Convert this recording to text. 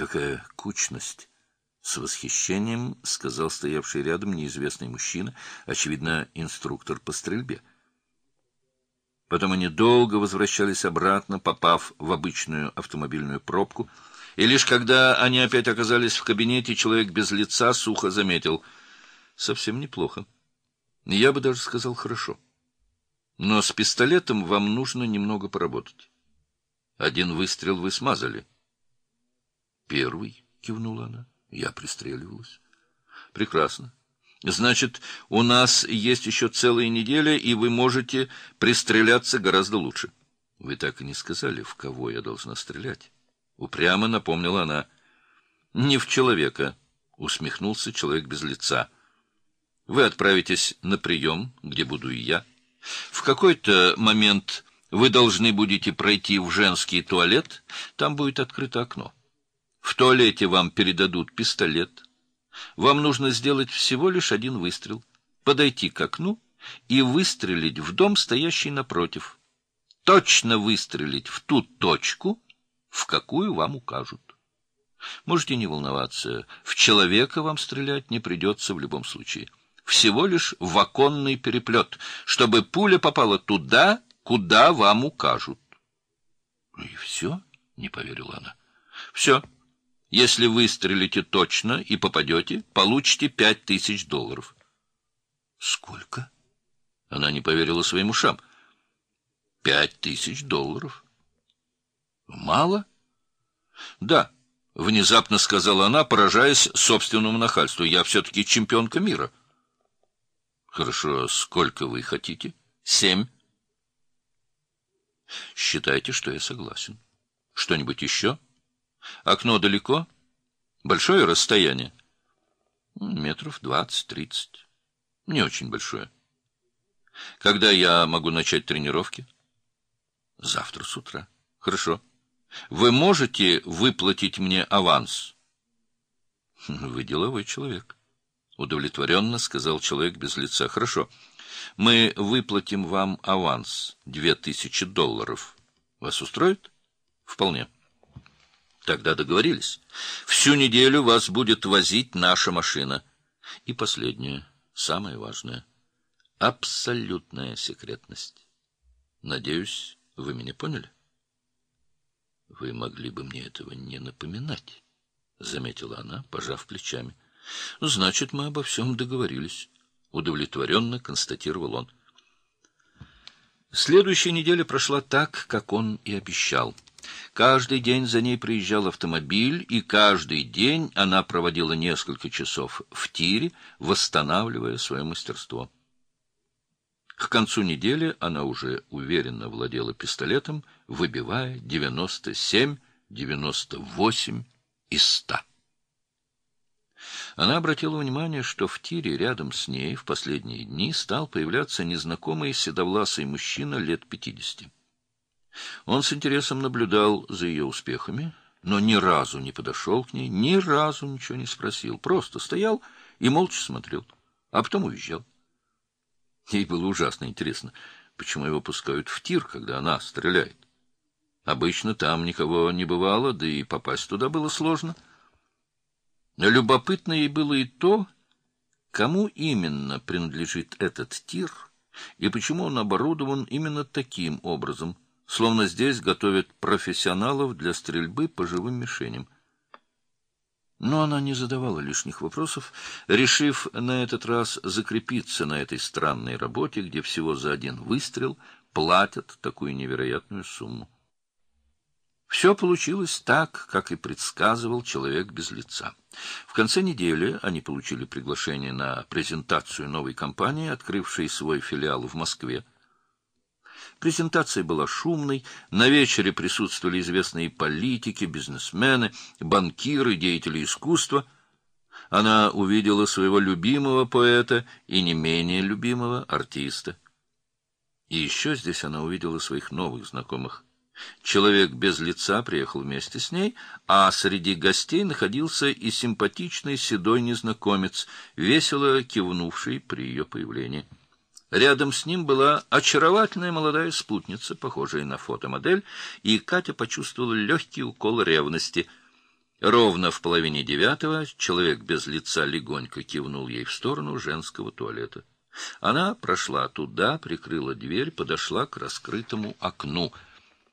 Какая кучность! С восхищением сказал стоявший рядом неизвестный мужчина, очевидно, инструктор по стрельбе. Потом они долго возвращались обратно, попав в обычную автомобильную пробку, и лишь когда они опять оказались в кабинете, человек без лица сухо заметил — совсем неплохо. Я бы даже сказал хорошо. Но с пистолетом вам нужно немного поработать. Один выстрел вы смазали. Первый, — кивнула она. Я пристреливалась. Прекрасно. Значит, у нас есть еще целая неделя, и вы можете пристреляться гораздо лучше. Вы так и не сказали, в кого я должна стрелять. Упрямо напомнила она. Не в человека, усмехнулся человек без лица. Вы отправитесь на прием, где буду и я. В какой-то момент вы должны будете пройти в женский туалет, там будет открыто окно. В туалете вам передадут пистолет. Вам нужно сделать всего лишь один выстрел. Подойти к окну и выстрелить в дом, стоящий напротив. Точно выстрелить в ту точку, в какую вам укажут. Можете не волноваться, в человека вам стрелять не придется в любом случае. Всего лишь в оконный переплет, чтобы пуля попала туда, куда вам укажут. — И все? — не поверила она. — Все. Если выстрелите точно и попадете, получите пять тысяч долларов. — Сколько? Она не поверила своим ушам. — Пять тысяч долларов. — Мало? — Да, — внезапно сказала она, поражаясь собственному нахальству. — Я все-таки чемпионка мира. — Хорошо, сколько вы хотите? — Семь. — Считайте, что я согласен. Что-нибудь еще? — Окно далеко? Большое расстояние? Метров двадцать-тридцать. Не очень большое. Когда я могу начать тренировки? Завтра с утра. Хорошо. Вы можете выплатить мне аванс? Вы деловой человек. Удовлетворенно сказал человек без лица. Хорошо. Мы выплатим вам аванс. Две тысячи долларов. Вас устроит? Вполне. Тогда договорились. Всю неделю вас будет возить наша машина. И последнее, самое важное. Абсолютная секретность. Надеюсь, вы меня поняли? Вы могли бы мне этого не напоминать, — заметила она, пожав плечами. Значит, мы обо всем договорились, — удовлетворенно констатировал он. Следующая неделя прошла так, как он и обещал. Каждый день за ней приезжал автомобиль, и каждый день она проводила несколько часов в тире, восстанавливая свое мастерство. К концу недели она уже уверенно владела пистолетом, выбивая 97, 98 из 100. Она обратила внимание, что в тире рядом с ней в последние дни стал появляться незнакомый седовласый мужчина лет пятидесяти. Он с интересом наблюдал за ее успехами, но ни разу не подошел к ней, ни разу ничего не спросил, просто стоял и молча смотрел, а потом уезжал. Ей было ужасно интересно, почему его пускают в тир, когда она стреляет. Обычно там никого не бывало, да и попасть туда было сложно. Любопытно ей было и то, кому именно принадлежит этот тир, и почему он оборудован именно таким образом — словно здесь готовят профессионалов для стрельбы по живым мишеням. Но она не задавала лишних вопросов, решив на этот раз закрепиться на этой странной работе, где всего за один выстрел платят такую невероятную сумму. Все получилось так, как и предсказывал человек без лица. В конце недели они получили приглашение на презентацию новой компании, открывшей свой филиал в Москве. Презентация была шумной, на вечере присутствовали известные политики, бизнесмены, банкиры, деятели искусства. Она увидела своего любимого поэта и не менее любимого артиста. И еще здесь она увидела своих новых знакомых. Человек без лица приехал вместе с ней, а среди гостей находился и симпатичный седой незнакомец, весело кивнувший при ее появлении. Рядом с ним была очаровательная молодая спутница, похожая на фотомодель, и Катя почувствовала легкий укол ревности. Ровно в половине девятого человек без лица легонько кивнул ей в сторону женского туалета. Она прошла туда, прикрыла дверь, подошла к раскрытому окну —